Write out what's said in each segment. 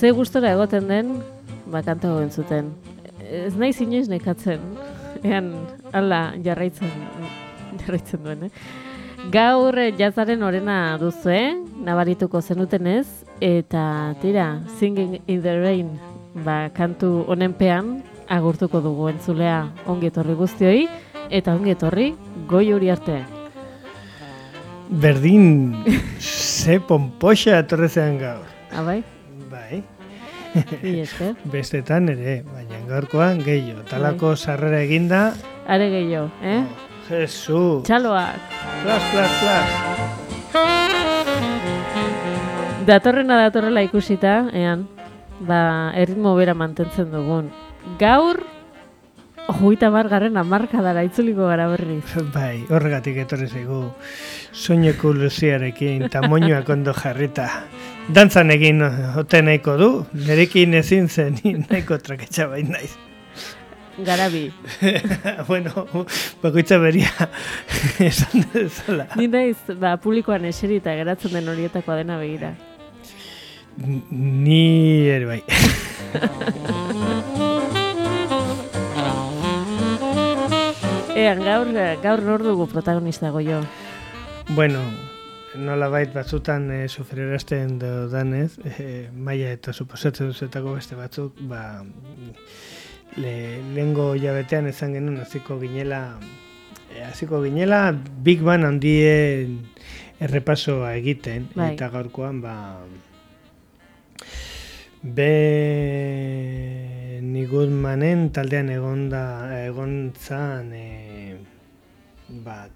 ze gustora egoten den, ba, kanta zuten. Ez nahi zinez nekatzen, ean, ala, jarraitzen, jarraitzen duen, eh? Gaur eh, jazaren orena duzu, eh? Nabarituko zenuten ez, eta tira, Singing in the Rain, ba, kantu honenpean, agurtuko dugu entzulea ongi etorri guztioi, eta ongi etorri goi hori arte. Berdin, ze pompoxa atorrezean gaur. Abai? Bai, Ni esker. bestetan ere, baina gaurkoan gehiago. Talako sarrera eginda, Are gehiago, eh? Jesu, Txaloak. plas, plas, plas. Datorrena datorrela ikusita, ean, ba, erritmo bera mantentzen dugun. Gaur, hogeita margarren amarkadara itzuliko gara berriz. Bai, horregatik etorri zaigu soineko luziarekin eta moñoak ondo jarrita. Dantzan egin ote nahiko du, nerekin ezin zen ni nahiko traketxa bain naiz. Garabi. bueno, bakoitza beria esan dezala. Ni naiz, ba, publikoan eserita geratzen den horietakoa dena begira. Ni ere bai. Ean, gaur, gaur nor dugu protagonista goio. Bueno, nola bait batzutan e, sufrirazten danez, e, maia eta suposatzen duzetako beste batzuk, ba, le, lehengo jabetean ezan genuen hasiko ginela, e, hasiko ginela Big Bang handien errepasoa egiten, Bai. eta gaurkoan, ba, be Goodmanen taldean egonda egontzan e, ba,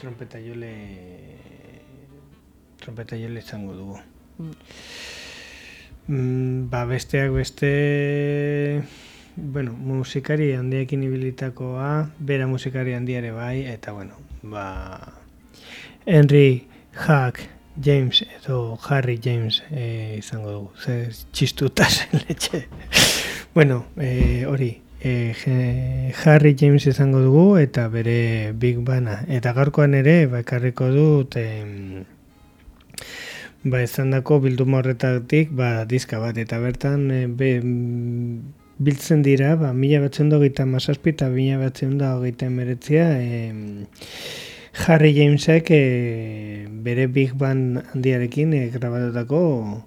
trompeta jole trompeta jole izango dugu. Mm. Mm, ba, besteak beste bueno, musikari handiekin ibilitakoa, bera musikari handiare bai, eta bueno, ba, Henry Hack James edo Harry James e, izango dugu, ze txistuta letxe. bueno, e, hori, e, Harry James izango dugu eta bere Big Bana. Eta gaurkoan ere, ba, ekarriko dut, em, ba, izandako bilduma horretatik, ba, diska bat, eta bertan, e, be, mm, biltzen dira, ba, mila batzen hogeita mazazpi eta mila batzen hogeita emeretzia, em, Harry Jamesek e, bere Big Band handiarekin e, grabatutako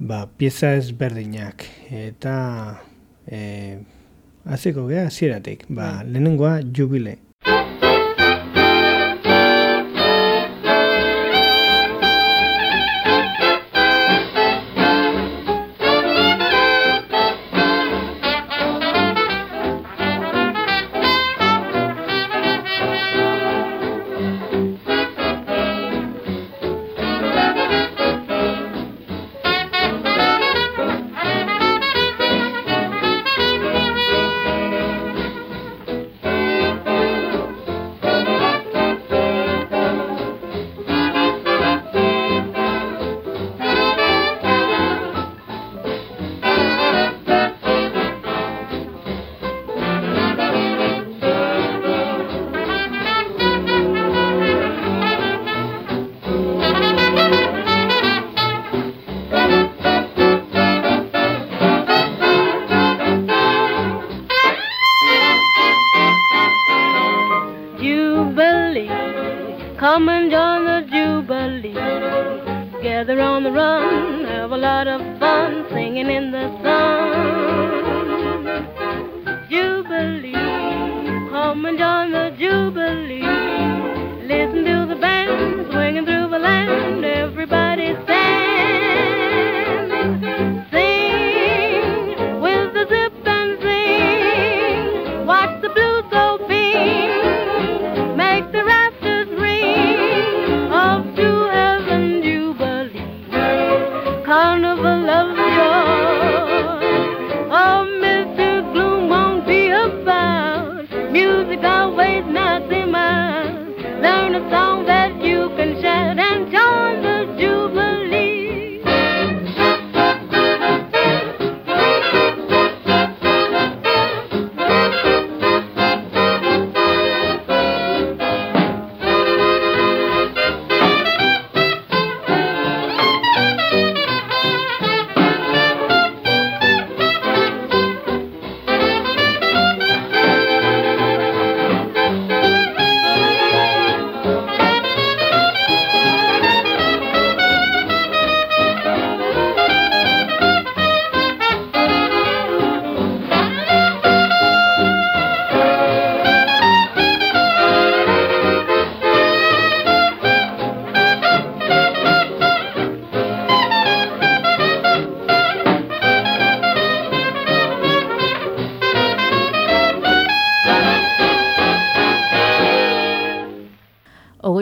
ba, pieza ezberdinak. Eta e, hasiko gea hasieratik. Ba, lehenengoa jubile.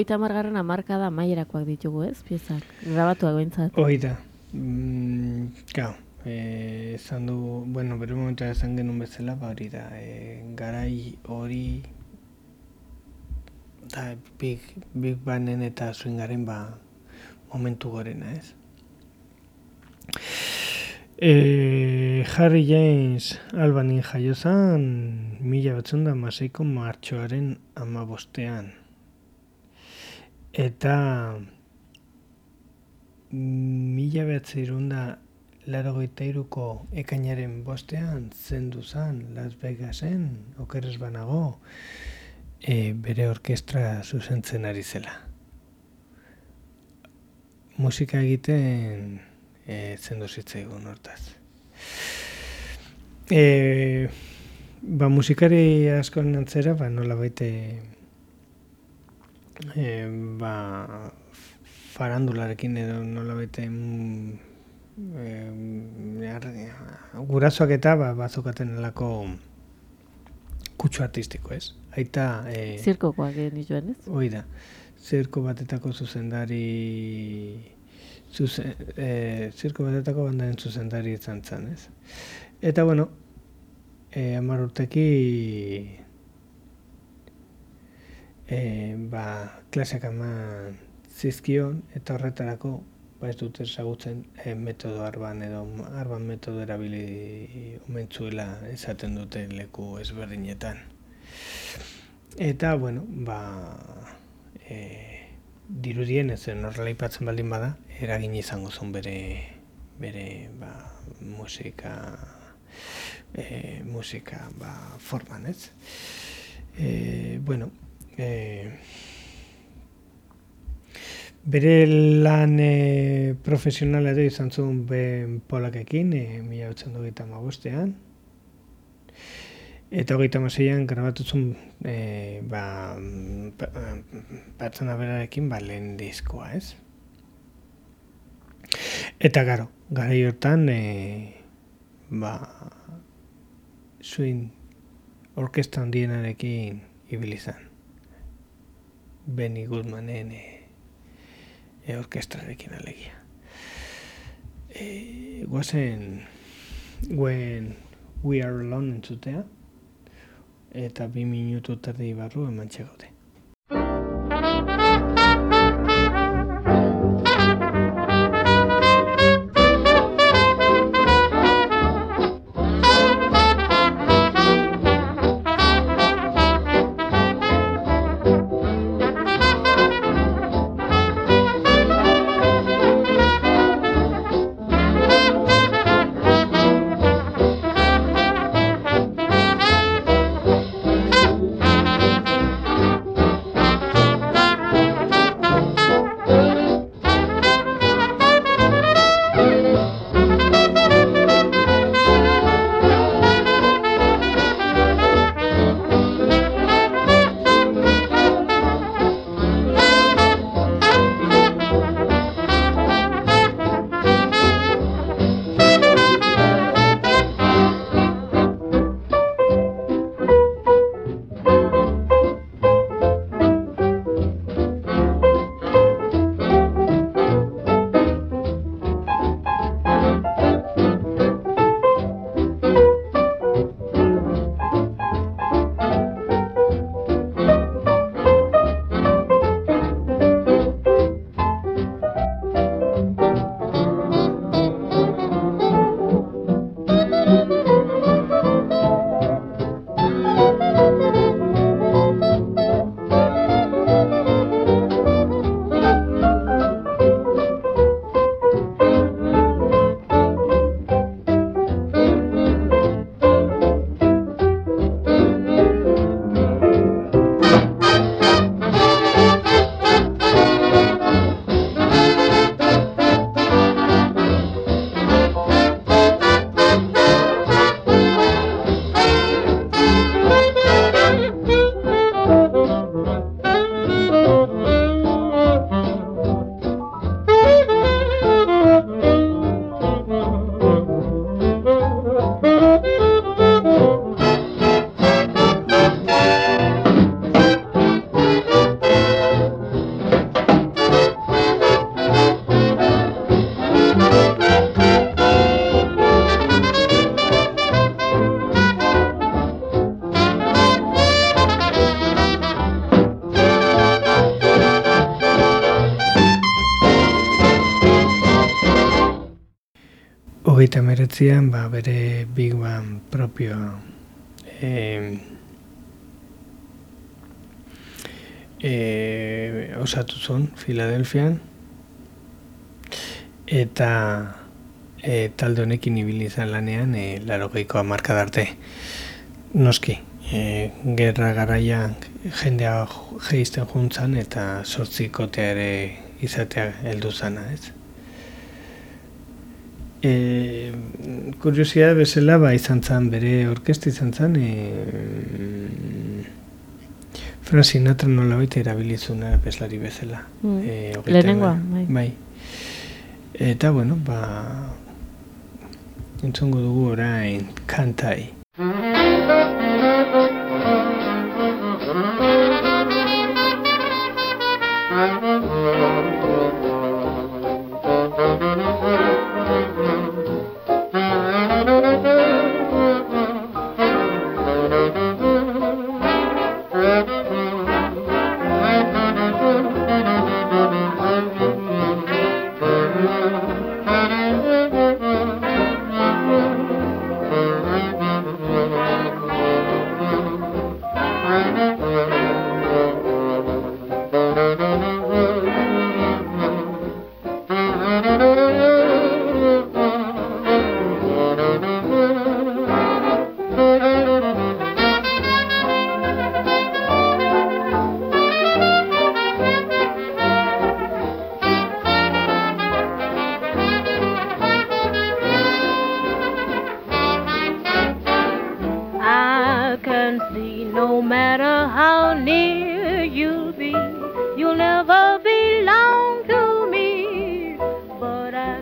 Hogeita margarren amarka da maierakoak ditugu, ez? Piezak, grabatuak behintzat. Hoi da. Mm, eh, esan du, bueno, bere momentu esan genuen bezala, ba hori da, eh, garai hori, da, big, big banen eta swingaren ba, momentu gorena, ez? E, Harry James Albanin jaio zan mila batzun da maseiko martxoaren amabostean. Eta mila behatzerun da larogeita iruko ekainaren bostean zendu zan Las Vegasen, okeres banago, e, bere orkestra zuzentzen ari zela. Musika egiten e, zendu zitzaigun hortaz. E, ba, musikari asko nantzera, ba, nola baite e, ba, farandularekin edo nola mm, e, gurasoak eta ba, bazokaten alako kutsu artistiko, ez? Aita... E, Zirkokoak egin dituen, ez? Hoi da, zirko batetako zuzendari zuzen, e, zirko batetako bandaren zuzendari izan zen, ez? Eta, bueno, e, amar urteki e, ba, klaseak eman zizkion, eta horretarako ba ez dut ezagutzen e, metodo arban edo arban metodo erabili omentzuela esaten dute leku ezberdinetan. Eta, bueno, ba, e, dirudien ez horrela ipatzen baldin bada, eragin izango zuen bere, bere ba, musika, e, musika ba, forman, ez? E, bueno, e, bere lan e, profesionala edo izan zuen ben polakekin, e, mila betzen dugu magostean, Eta hogeita maseian grabatu zuen e, ba, pertsona berarekin ba, lehen diskoa, ez? Eta garo, gara hortan e, ba, zuin orkesta handienarekin ibilizan. Benny Goodmanen e, orkestrarekin alegia. E, guazen, when we are alone entzutea, eta bi minutu terdi barru eman txegaude. Eta meretzian, ba, bere Big Bang propioa e, e, osatu zuen, Filadelfian, eta e, talde honekin ibili izan lanean, e, laro geikoa marka darte. Noski, e, gerra garaia jendea geizten juntzan eta sortzikotea ere izatea heldu zana, ez? E, kuriosia bezala ba izan zan bere orkesti izan zan e, Frank Sinatra nola baita erabilizuna bezlari bezala Mm. e, Lehenengoa, bai. bai. eta bueno ba entzongo dugu orain kantai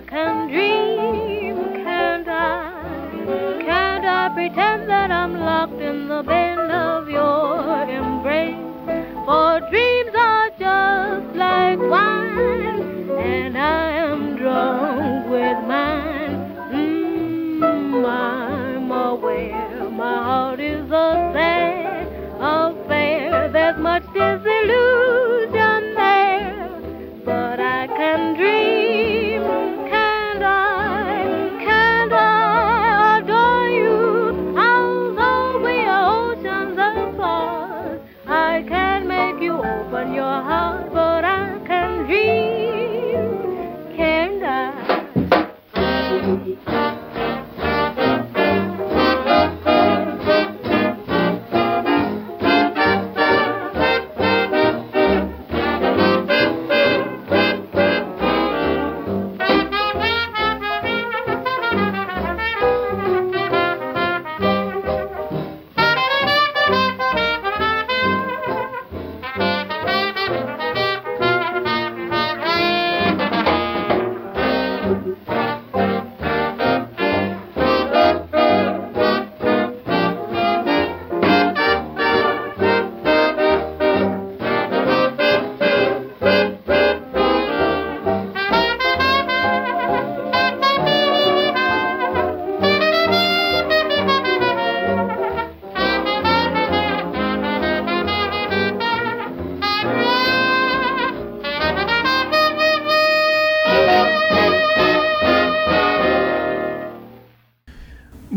can dream, can't I? Can't I pretend that I'm locked in the bend of your embrace? For dreams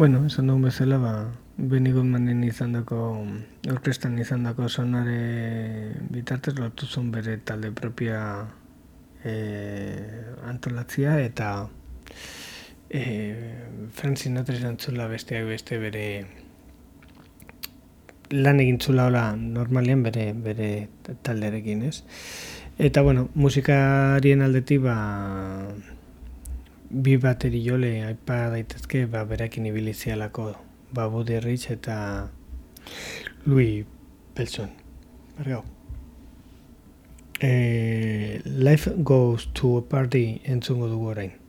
Bueno, esan dugun bezala, ba, Benny Goodmanen izan dako, orkestan izan dako sonare bitartez lortu zuen bere talde propia e, antolatzia eta e, Frank Sinatra izan zula besteak beste bere lan egin zula hola normalean bere, bere talderekin, ez? Eta, bueno, musikarien aldetik, ba, bi bateri jole aipa daitezke ba, berakin ibili zialako ba, Buddy Rich eta Louis Pelson. Bergau. E, life goes to a party entzungo dugu orain.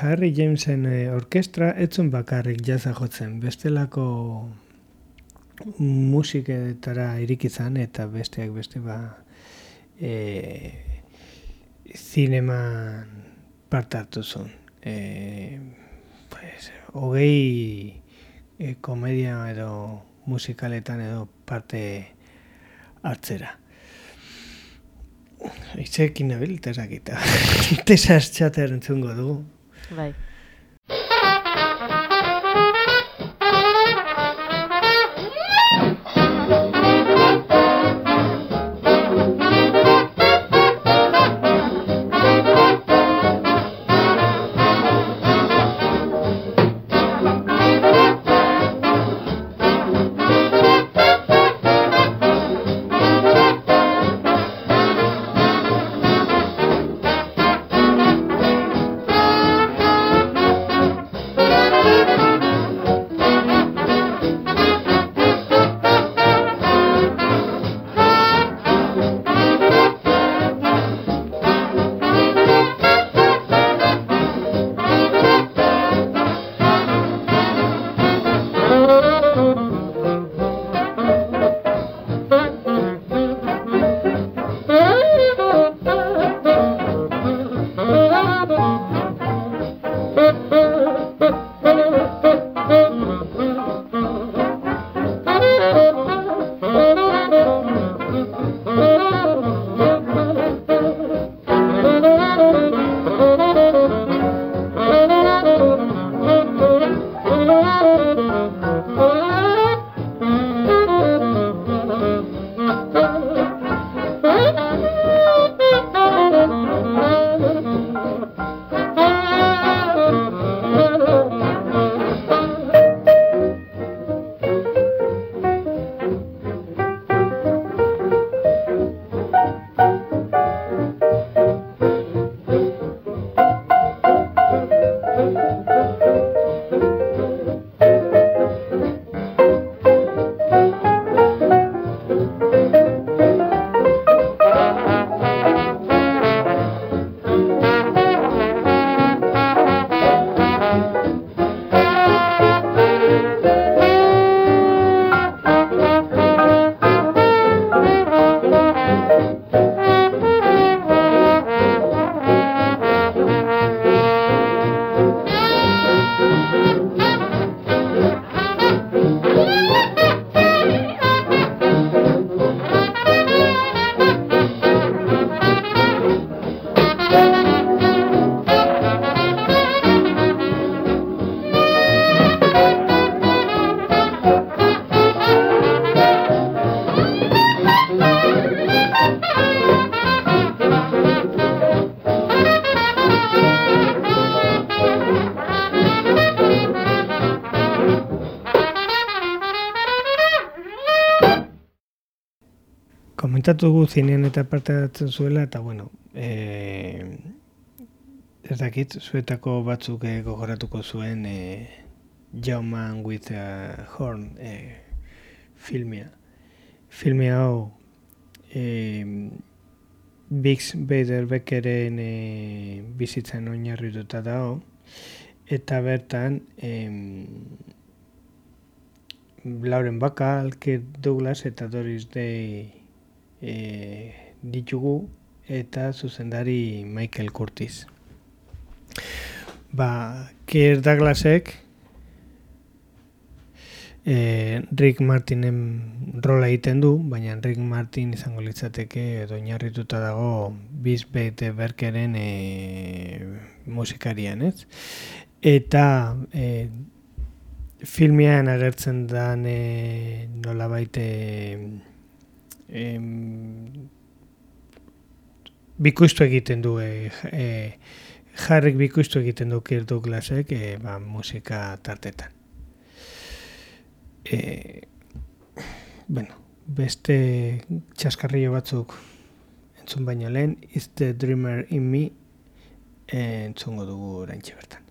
Harry Jamesen e, orkestra etzun bakarrik jaza jotzen, bestelako musiketara irikizan eta besteak beste ba e, zineman parte hartu zuen. E, pues, hogei e, komedia edo musikaletan edo parte hartzera. Itzekin nabil, tesakita. Tesas txater entzungo du. Bai. Komentatu gu zinean eta parte hartzen zuela, eta bueno, e, ez dakit, zuetako batzuk e, gogoratuko zuen e, Young Man with a Horn e, filmia. Filmia hau e, Bix Bader Beckeren e, bizitzen oinarrituta dago, eta bertan em, Lauren Bacall, Kirk Douglas eta Doris Day e, ditugu eta zuzendari Michael Curtis. Ba, Kirk Douglasek e, Rick Martinen rola egiten du, baina Rick Martin izango litzateke edo oinarrituta dago Bisbete Berkeren e, musikarian, ez? Eta e, filmean agertzen da e, nola baite bikustu egiten du e, e, jarrik bikustu egiten du Kirk Douglasek e, ba, musika tartetan. E, bueno, beste txaskarrio batzuk entzun baino lehen, Is the Dreamer in Me entzungo dugu oraintxe bertan.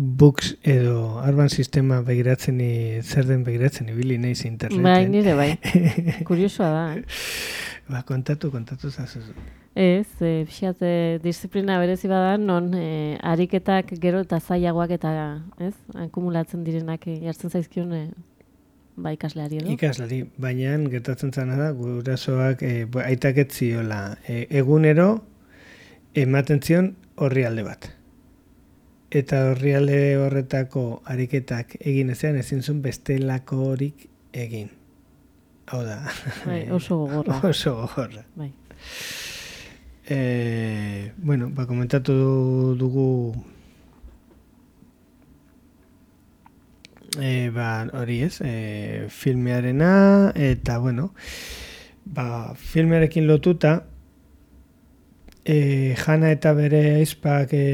Books edo arban sistema begiratzen zer den begiratzen ibili naiz interneten. Bai, nire bai. Kuriosoa da. Eh? Ba, kontatu, kontatu zazu. Ez, e, fiat, disiplina berezi bada, non e, ariketak gero eta zailagoak eta, ez, akumulatzen direnak e, jartzen zaizkion e, ba, ikasleari edo? Ikaslari, baina gertatzen zana da, gurasoak e, aitak etziola, e, egunero ematen zion horri alde bat eta horrialde horretako ariketak egin ezean ezin zuen bestelako horik egin. hau da. Bai, oso gogorra. oso gogorra. Bai. E, bueno, ba, komentatu dugu e, ba, hori ez, e, filmearena, eta, bueno, ba, filmearekin lotuta, e, jana eta bere aizpak e,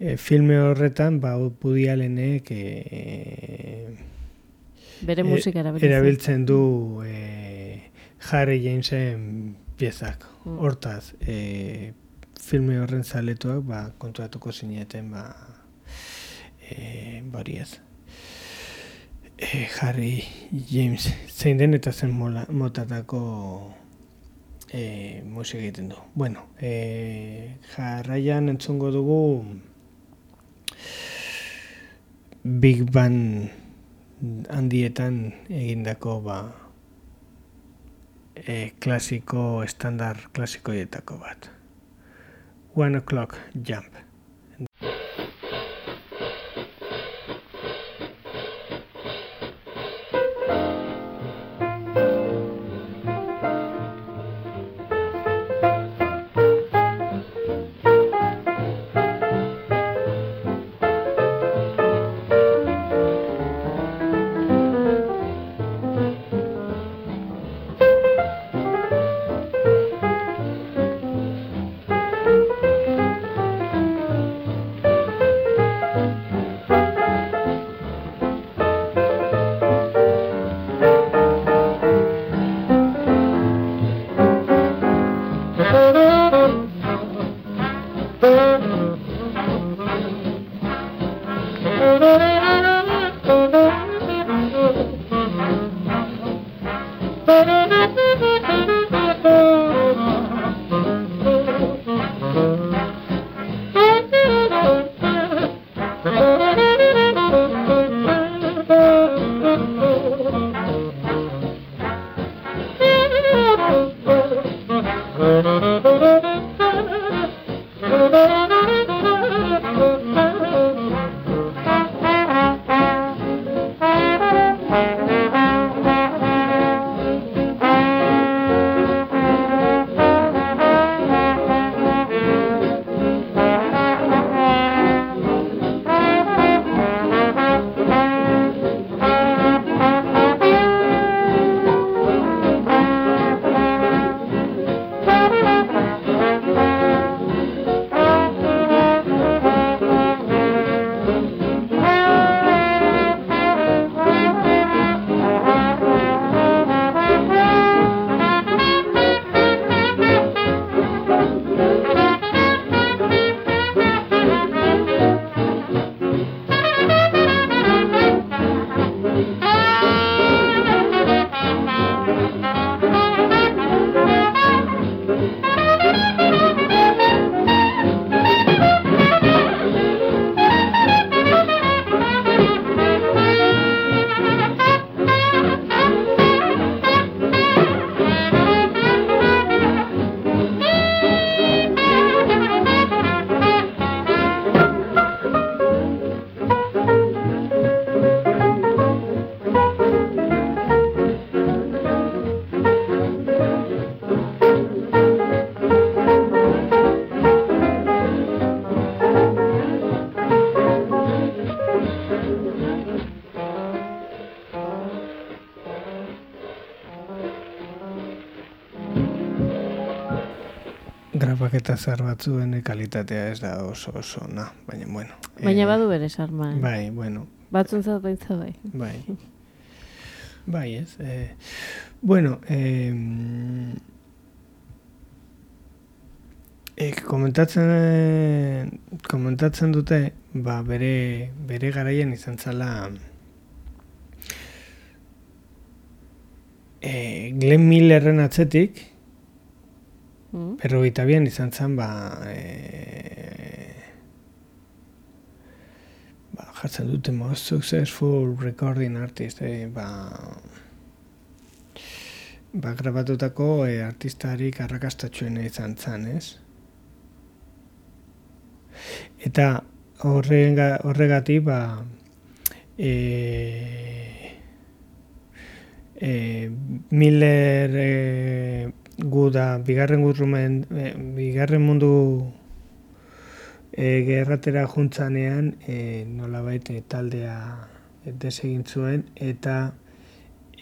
e, filme horretan, ba, pudialenek e, Bere musika erabiltzen. erabiltzen du e, Harry Jamesen piezak. Mm. Hortaz, e, filme horren zaletuak ba, kontuatuko zineten ba, e, bari ez. E, Harry James zein den eta zen mola, motatako e, musika egiten du. Bueno, e, jarraian entzungo dugu Big Bang handietan egindako ba, e, klasiko, estandar klasikoietako bat. One o'clock jump. Grabaketa zar batzuen kalitatea ez da oso oso na, baina bueno. Baina eh, badu bere sarma. Eh? Bai, bueno, Batzuntzat baitza bai. bai. Bai, ez. Eh, bueno, eh, eh, komentatzen komentatzen dute, ba, bere, bere garaian izan zala eh, Glenn Millerren atzetik, Mm. Berrogeita bian izan zen, ba, e, ba, jartzen dute most successful recording artist, e, ba, ba, grabatutako e, artistarik arrakastatxuena izan zen, ez? Eta horrega, horregatik, ba, e, e, Miller e, gu da bigarren gurrumen, e, bigarren mundu e, gerratera juntzanean e, nolabait e, taldea desegin zuen eta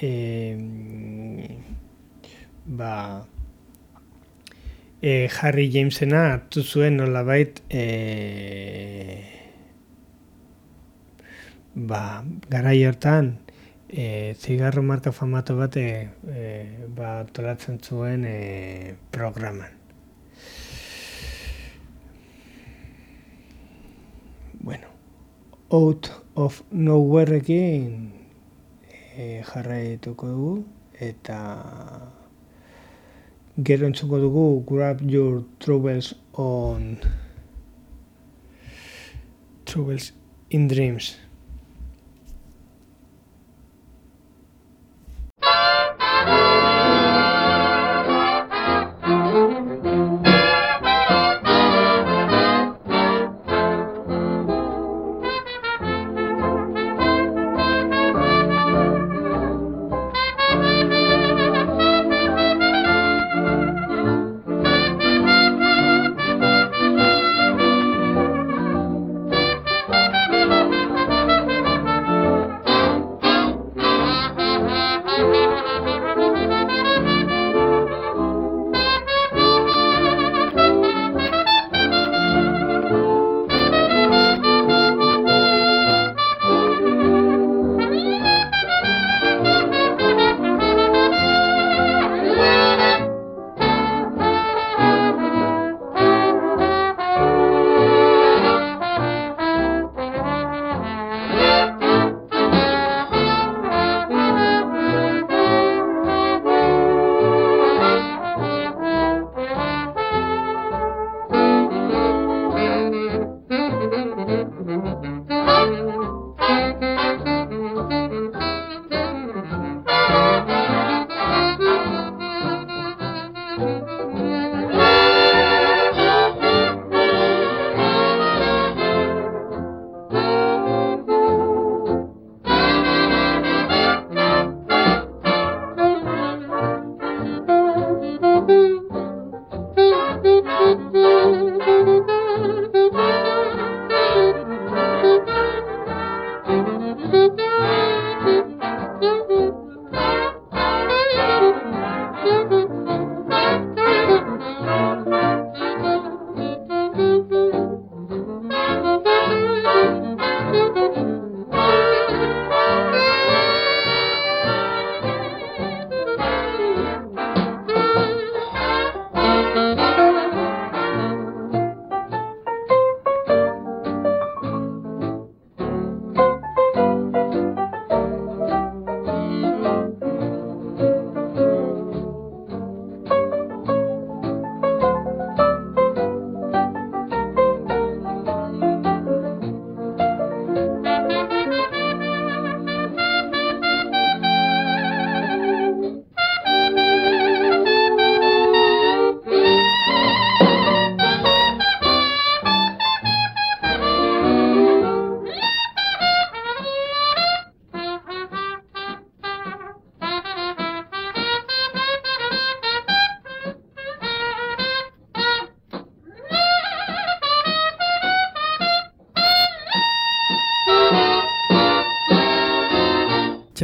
e, ba, e, Harry Jamesena hartu zuen nolabait e, ba, garai hortan e, zigarro marka famatu bat e, e, ba, tolatzen zuen e, programan. Bueno, out of nowhereekin e, jarraituko dugu eta gero entzuko dugu grab your troubles on troubles in dreams.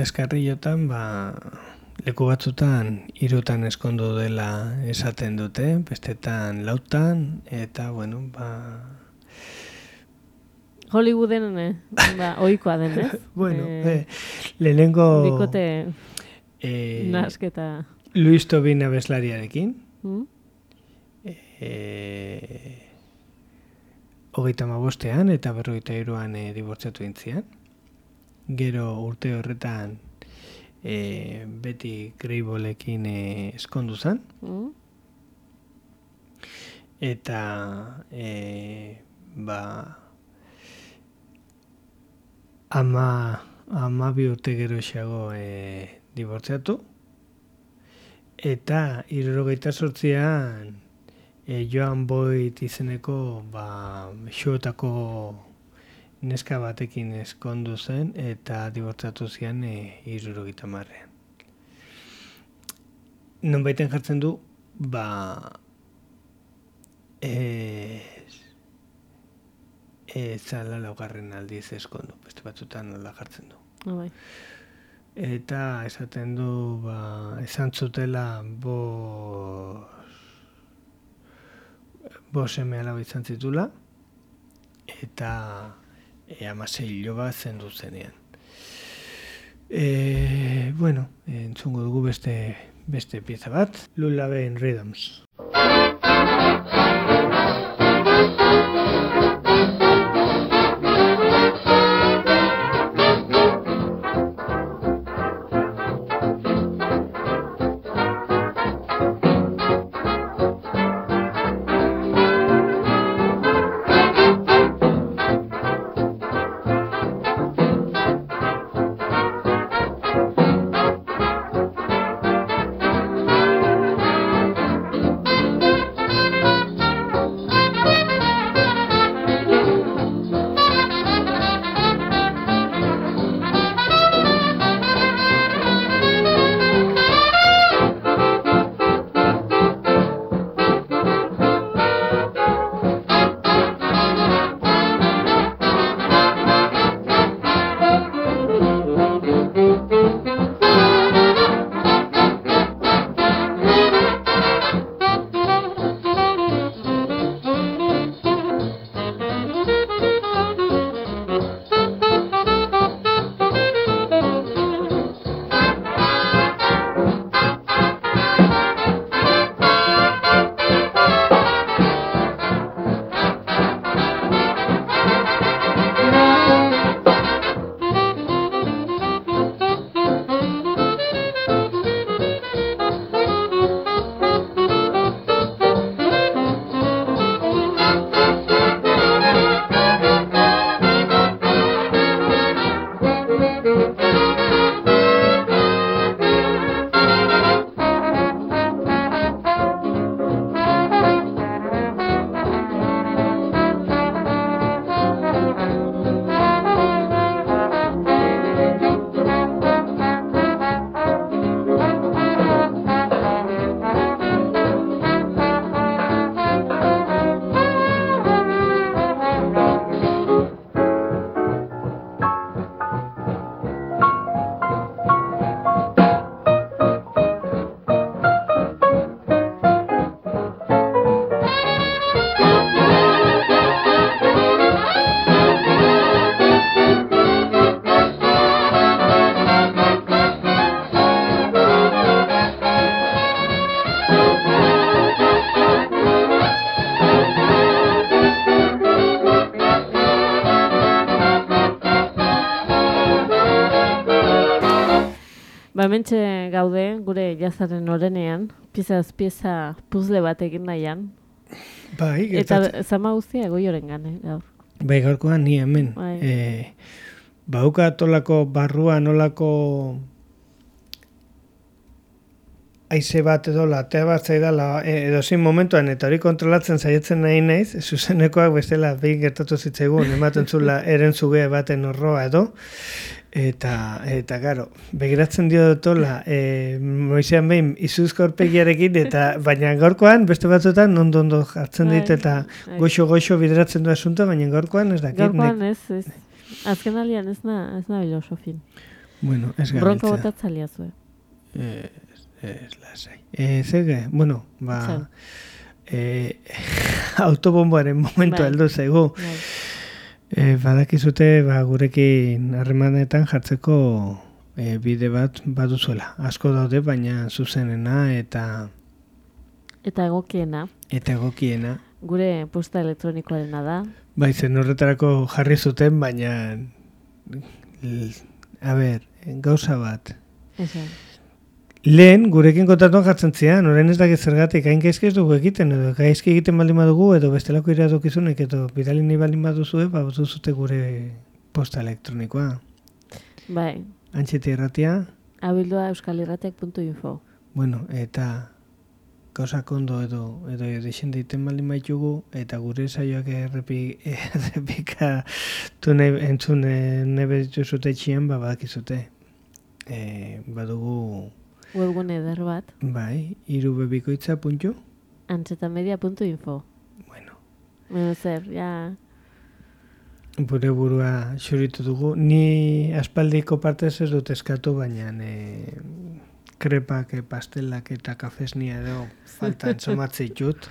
Txaskarriotan, ba, leku batzutan irutan eskondu dela esaten dute, bestetan lautan, eta, bueno, ba... Hollywooden, eh? ba, oikoa den, eh? bueno, eh, lehenengo... Bikote eh, nasketa. Luis Tobin abeslariarekin. Mm? Eh, hogeita mabostean eta berrogeita iruan eh, dibortzatu intzian gero urte horretan e, beti greibolekin e, eskondu zen. Mm? Eta e, ba ama, ama bi urte gero xago e, dibortzeatu. Eta irurogeita sortzian e, Joan Boit izeneko ba, xoetako neska batekin eskondu zen eta dibortzatu zian e, irurogita marrean. non baiten jartzen du, ba, ez, ez ala laugarren aldiz eskondu, beste batzutan nola jartzen du. Bai. Eta esaten du, ba, esan zutela bos, bos eme alaba izan zitula, eta e, amasei hilo bat zendu zenean. E, bueno, entzungo dugu beste, beste pieza bat, Lullaby in Rhythms. Hementxe gaude, gure jazaren orenean, piezaz pieza puzle bat egin nahian. Bai, Eta zama guztia goioren gane, gaur. Bai, gaurkoan ni hemen. Bai. E, bauka tolako barrua nolako aize bat edo latea bat zaidala e, edo zein momentuan eta hori kontrolatzen saiatzen nahi naiz, zuzenekoak bestela behin gertatu zitzaigun, ematen zula eren zuge baten horroa edo, eta, eta garo, begiratzen dio dotola, e, moizean behin izuzko aurpegiarekin, eta baina gaurkoan beste batzuetan ondo ondo jartzen dit Bai, eta bai. goxo-goxo bideratzen du asunto, baina gaurkoan ez dakit. Gaurkoan ez, ez. Azken alian ez na, ez na filosofin. Bueno, ez Bronko gabiltza. botatzalia zuen. Ez, ez lasai. E, zege, bueno, ba, Zer? e, autobomboaren momentu Bai. heldu zaigu. Bai. E, badakizute, ba, gurekin harremanetan jartzeko e, bide bat baduzuela. Asko daude, baina zuzenena eta Eta egokiena, eta egokiena. gure posta elektronikoarena da. Bai, zen horretarako jarri zuten, baina a ber, gauza bat. Esan. Lehen, gurekin kontatuan jartzen zian, orain ez dakit zergatik, hain gaizki ez dugu egiten, edo gaizki egiten baldin badugu, edo bestelako iradokizunek, edo bidali nahi baldin baduzue, ba, duzute gure posta elektronikoa. Bai, Antxeti erratia, abildua euskalirratiak.info. bueno, eta gauzak ondo edo, edo edixen deiten baldin baitugu, eta gure saioak errepi, errepikatu nahi, entzun eh, nahi betuzute txian, ba, badakizute. E, badugu webgune eder bat, Bai, irubebikoitza puntu. antzetamedia.info. Bueno, Bueno, zer, ja... gure burua xuritu dugu. Ni aspaldiko partez ez dut eskatu, baina e, krepak, e, pastelak eta kafesnia edo falta entzomatze ditut.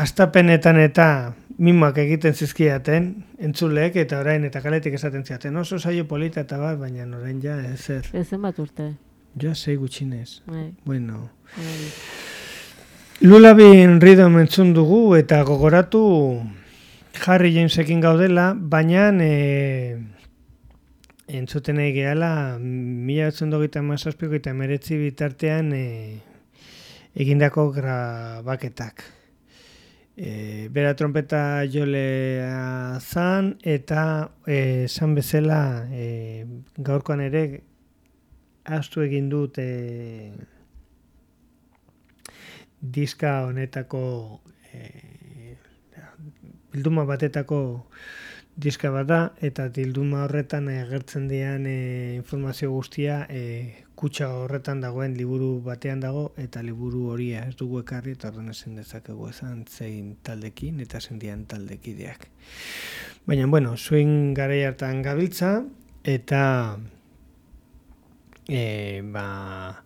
Astapenetan eta mimoak egiten zizkiaten, entzulek eta orain eta kaletik esaten ziaten. Oso saio polita eta bat, baina orain ja ezer. Ezen bat urte. Ja sei gutxinez. Bai, Bueno, bai. Lulabin Rhythm entzun dugu eta gogoratu Harry Jamesekin gaudela, baina e, entzuten nahi gehala mila batzen dogeita mazazpiko eta meretzi bitartean e, egindako grabaketak. E, bera trompeta jolea zan eta e, esan bezala e, gaurkoan ere astu egin dut e, diska honetako e, bilduma batetako diska bat da eta bilduma horretan agertzen dian e, informazio guztia e, kutsa horretan dagoen liburu batean dago eta liburu horia ez dugu ekarri eta horren esan dezakegu esan zein taldekin eta zein dian taldekideak. Baina, bueno, zuin garai hartan gabiltza eta e, ba,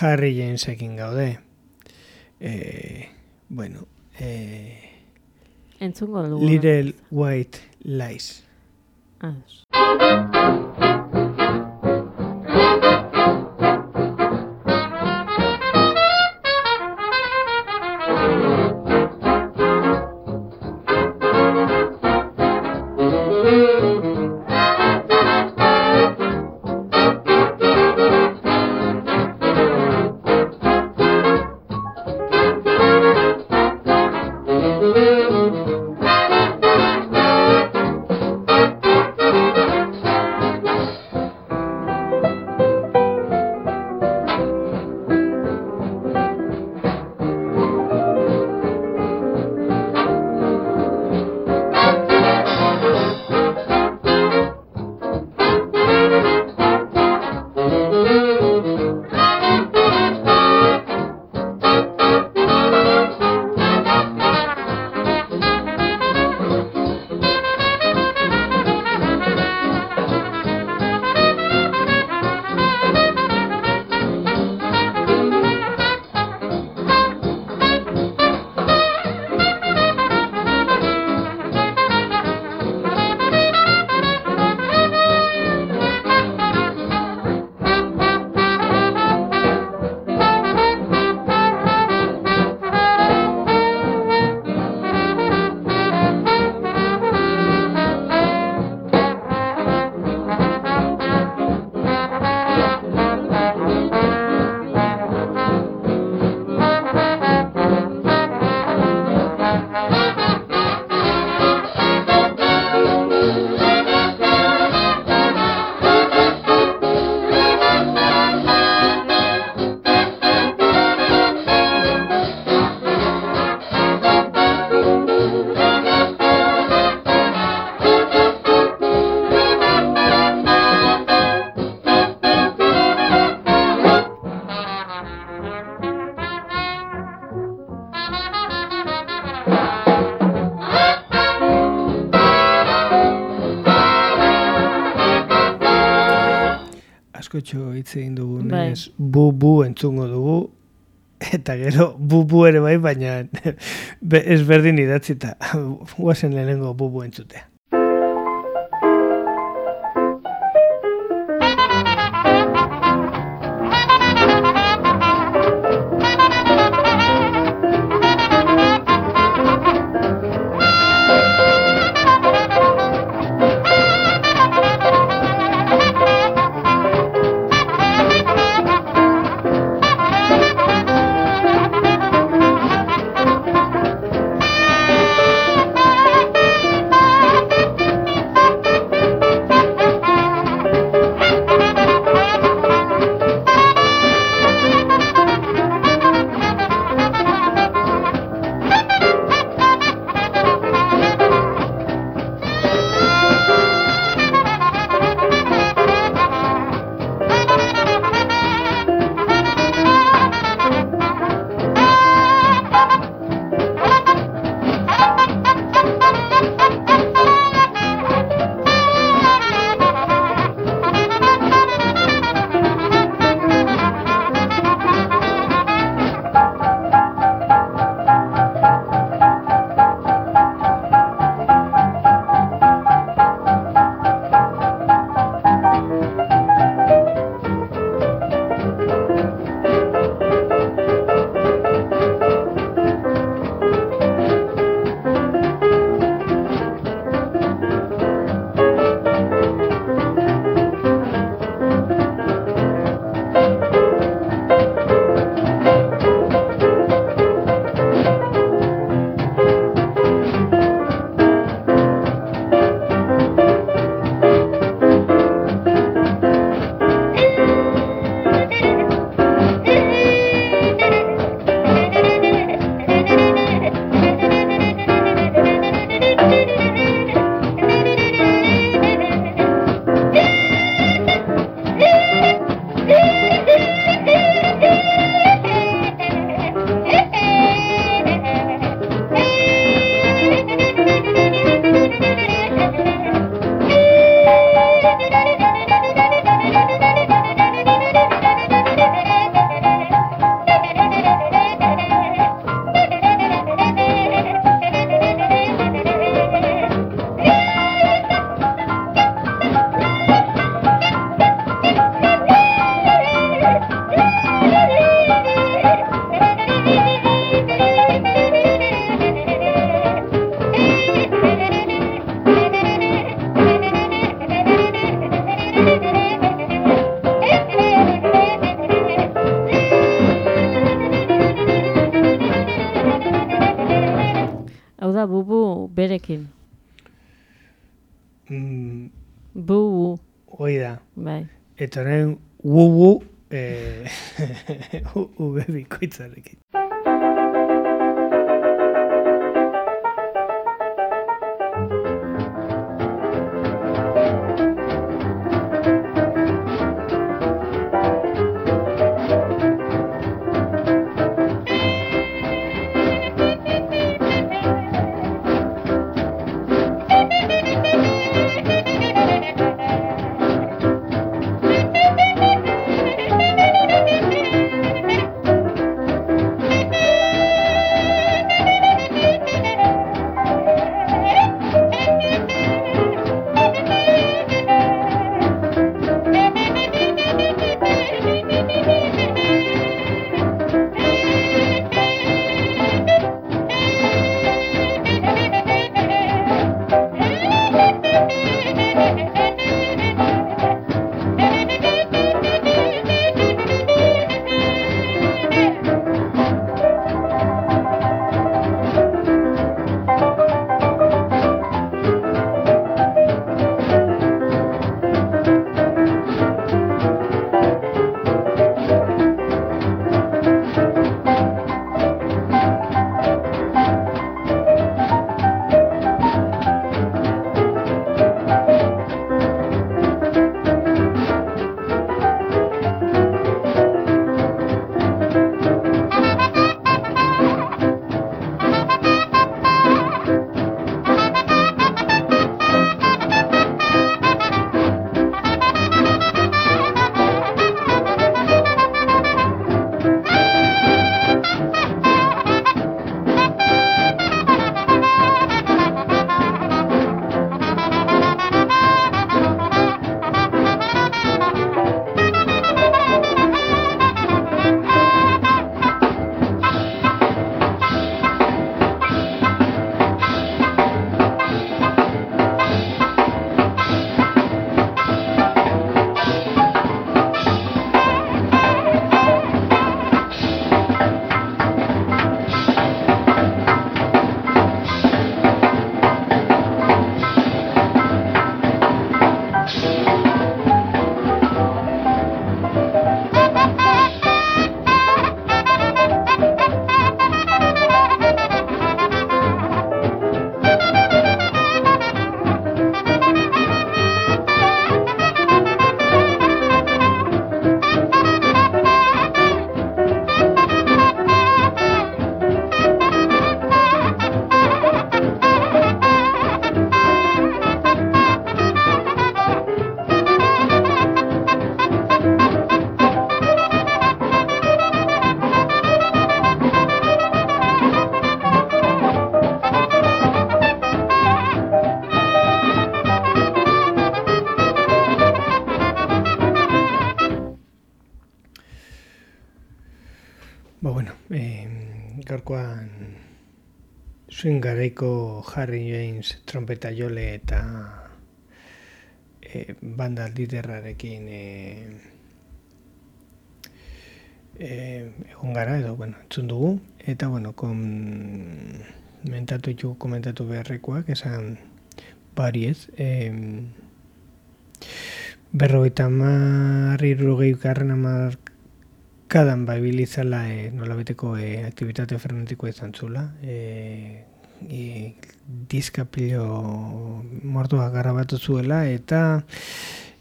Harry Jamesekin gaude. E, bueno, e, Entzungo dugu. Little White Lies. Ados. Hitz egin dugu, Bai. ez bu-bu entzungo dugu, eta gero bu-bu ere bai, baina be- ezberdin idatzita, guazen lehenengo bu-bu entzutea. Buekin. Mm, Bu, hoi da. bai. Eta orain wubu eh, ube bikoitzarekin. Swing garaiko Harry James trompeta jole eta eh, banda liderrarekin eh, eh, egon gara edo, bueno, entzun dugu. Eta, bueno, kom, mentatu ditugu komentatu beharrekoak, esan bari ez. Eh, berrogeita marri rugei garren kadan bai bilizala e, nolabeteko e, aktivitate frenetikoa izan zula. E, e, diska pilo mortua garabatu zuela eta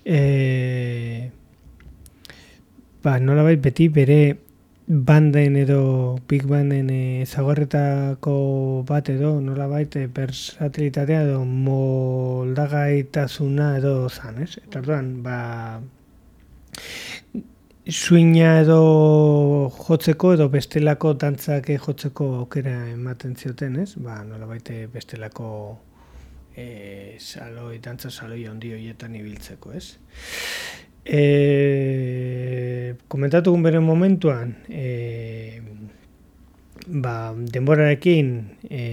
e, ba, nolabait beti bere banden edo big banden ezagorretako bat edo nolabait e, versatilitatea edo moldagaitasuna edo zan, ez? Eta orduan, ba, suina edo jotzeko edo bestelako dantzak jotzeko aukera ematen zioten, ez? Ba, nola baite bestelako e, saloi, dantza saloi handi horietan ibiltzeko, ez? E, komentatugun bere momentuan, e, ba, denborarekin e,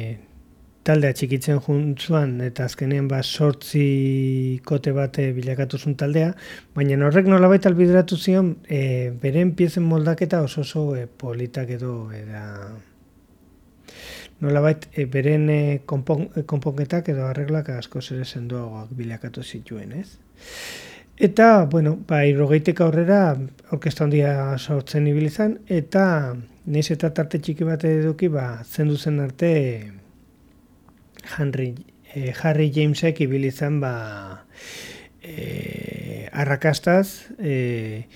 taldea txikitzen juntzuan eta azkenean ba sortzi kote bate bilakatu zuen taldea, baina horrek nolabait albideratu zion e, beren piezen moldaketa oso oso e, politak edo eta nolabait e, beren e, konpon, e, konponketak edo arreglak asko ere sendoagoak bilakatu zituen, ez? Eta, bueno, ba, irrogeitek aurrera orkesta handia sortzen ibilizan, eta neiz eta tarte txiki bat eduki, ba, zendu zen arte Henry, e, Harry Jamesek ibilizan, ba, e, arrakastaz, e,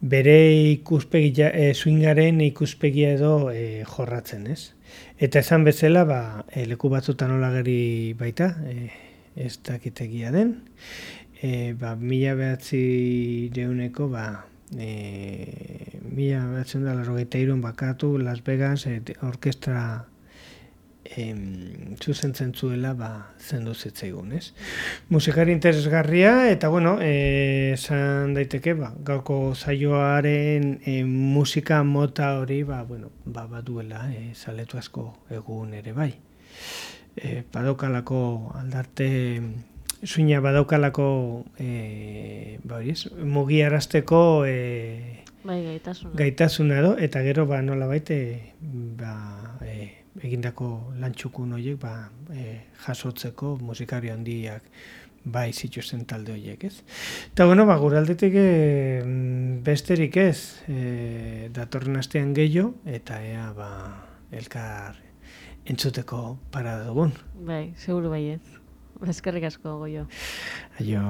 bere ikuspegi, e, swingaren ikuspegia edo e, jorratzen, ez? Eta esan bezala, ba, e, leku batzutan hola geri baita, e, ez dakitegia den, e, ba, mila behatzi deuneko, ba, e, mila behatzen da, irun bakatu, Las Vegas, e, orkestra em, zuzentzen zuela ba, zendu zitzaigun, ez? Musikari interesgarria, eta bueno, eh, esan daiteke, ba, gaurko zaioaren e, musika mota hori, ba, bueno, ba, baduela, e, zaletu asko egun ere bai. E, badaukalako aldarte, suina badaukalako e, ba, hori ez, mugiarazteko e, Bai, gaitasuna. gaitasuna edo, eta gero ba, nola baite, ba, e, egindako lantxukun horiek ba, e, jasotzeko musikari handiak bai zituzten talde horiek, ez? Eta bueno, ba, gure aldetik e, besterik ez, e, datorren astean gehiago, eta ea, ba, elkar entzuteko para dugun. Bai, seguru baiet. Eskerrik asko goio. Aio.